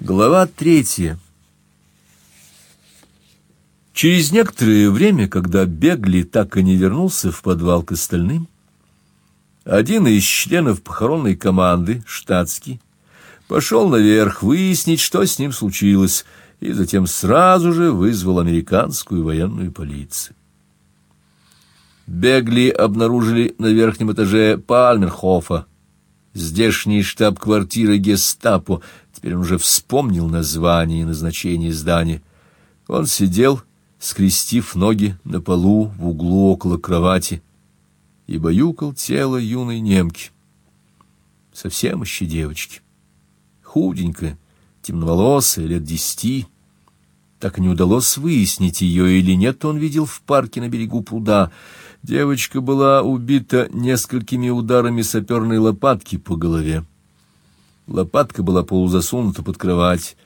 Глава третья. Через некоторое время, когда Бегли так и не вернулся в подвал к остальным, один из членов похоронной команды, штатский, пошел наверх выяснить, что с ним случилось, и затем сразу же вызвал американскую военную полицию. Бегли обнаружили на верхнем этаже Пальмерхофа, здешний штаб-квартира гестапо, теперь он уже вспомнил название и назначение здания. Он сидел, скрестив ноги на полу в углу около кровати, и баюкал тело юной немки. Совсем еще девочки. Худенькая, темноволосая, лет десяти. Так не удалось выяснить ее или нет, он видел в парке на берегу пруда — Девочка была убита несколькими ударами саперной лопатки по голове. Лопатка была полузасунута под кровать,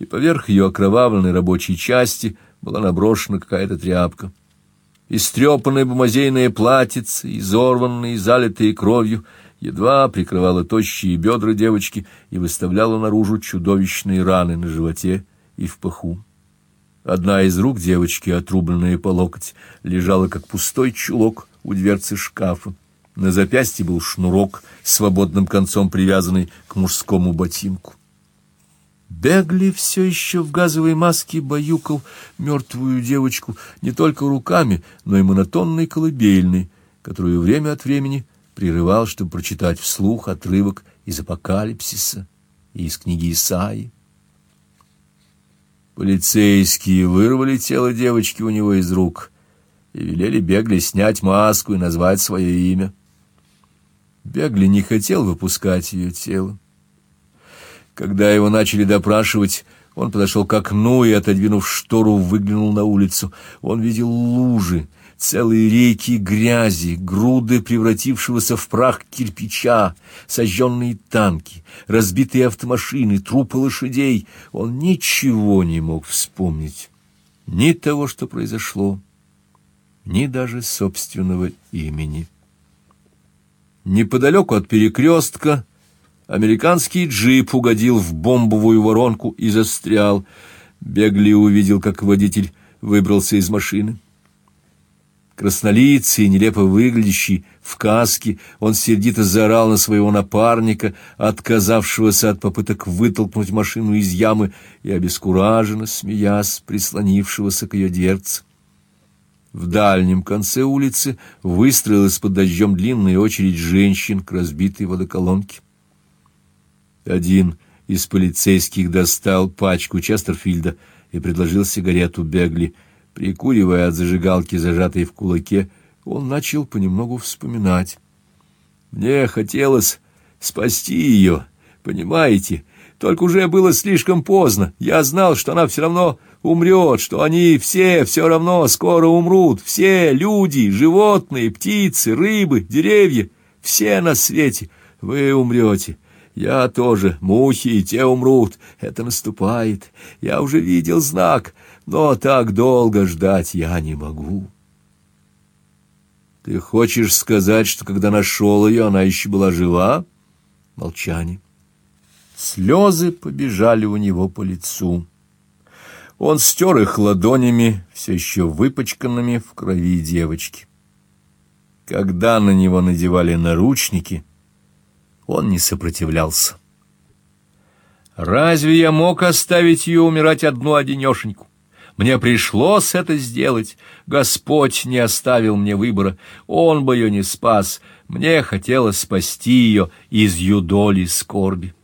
и поверх ее окровавленной рабочей части была наброшена какая-то тряпка. Истрепанное бумазейное платьице, изорванное и залитое кровью, едва прикрывало тощие бедра девочки и выставляло наружу чудовищные раны на животе и в паху. Одна из рук девочки, отрубленная по локоть, лежала как пустой чулок у дверцы шкафа. На запястье был шнурок, свободным концом привязанный к мужскому ботинку. Бегли все еще в газовой маске баюкал мертвую девочку не только руками, но и монотонной колыбельной, которую время от времени прерывал, чтобы прочитать вслух отрывок из Апокалипсиса и из книги Исаии. Полицейские вырвали тело девочки у него из рук и велели Бегли снять маску и назвать свое имя. Бегли не хотел выпускать ее тело. Когда его начали допрашивать, он подошел к окну и, отодвинув штору, выглянул на улицу. Он видел лужи, целые реки грязи, груды превратившегося в прах кирпича, сожженные танки, разбитые автомашины, трупы лошадей. Он ничего не мог вспомнить, ни того, что произошло, ни даже собственного имени. Неподалеку от перекрестка американский джип угодил в бомбовую воронку и застрял. Бегли увидел, как водитель выбрался из машины. Краснолицый, нелепо выглядящий, в каске, он сердито заорал на своего напарника, отказавшегося от попыток вытолкнуть машину из ямы и обескураженно, смеясь, прислонившегося к ее дверце. В дальнем конце улицы выстроилась под дождем длинная очередь женщин к разбитой водоколонке. Один из полицейских достал пачку Честерфильда и предложил сигарету Бегли — Прикуривая от зажигалки, зажатой в кулаке, он начал понемногу вспоминать. Мне хотелось спасти ее, понимаете? Только уже было слишком поздно. Я знал, что она все равно умрет, что они все все равно скоро умрут. Все люди, животные, птицы, рыбы, деревья, все на свете. Вы умрете. Я тоже. Мухи и те умрут. Это наступает. Я уже видел знак но так долго ждать я не могу. Ты хочешь сказать, что когда нашел ее, она еще была жива? Молчание. Слезы побежали у него по лицу. Он стер их ладонями, все еще выпачканными в крови девочки. Когда на него надевали наручники, он не сопротивлялся. Разве я мог оставить ее умирать одну-одинешеньку? Мне пришлось это сделать. Господь не оставил мне выбора. Он бы ее не спас. Мне хотелось спасти ее из юдоли скорби.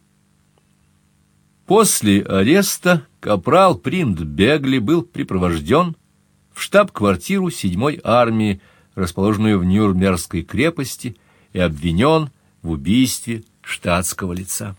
После ареста капрал Принт Бегли был припровожден в штаб-квартиру седьмой армии, расположенную в Нюрнбергской крепости, и обвинен в убийстве штатского лица.